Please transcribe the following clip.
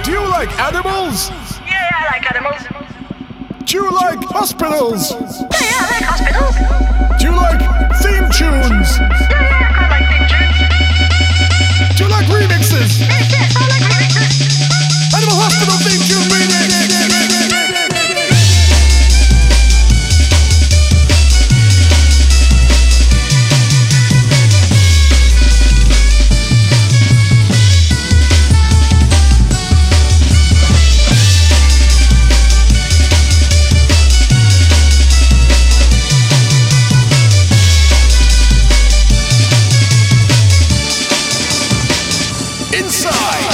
Do you like animals? Yeah, I like animals. Do you like hospitals? Yeah, I like hospitals. Do you like theme tunes? Yeah, yeah, I like theme tunes. Do you like remixes? inside.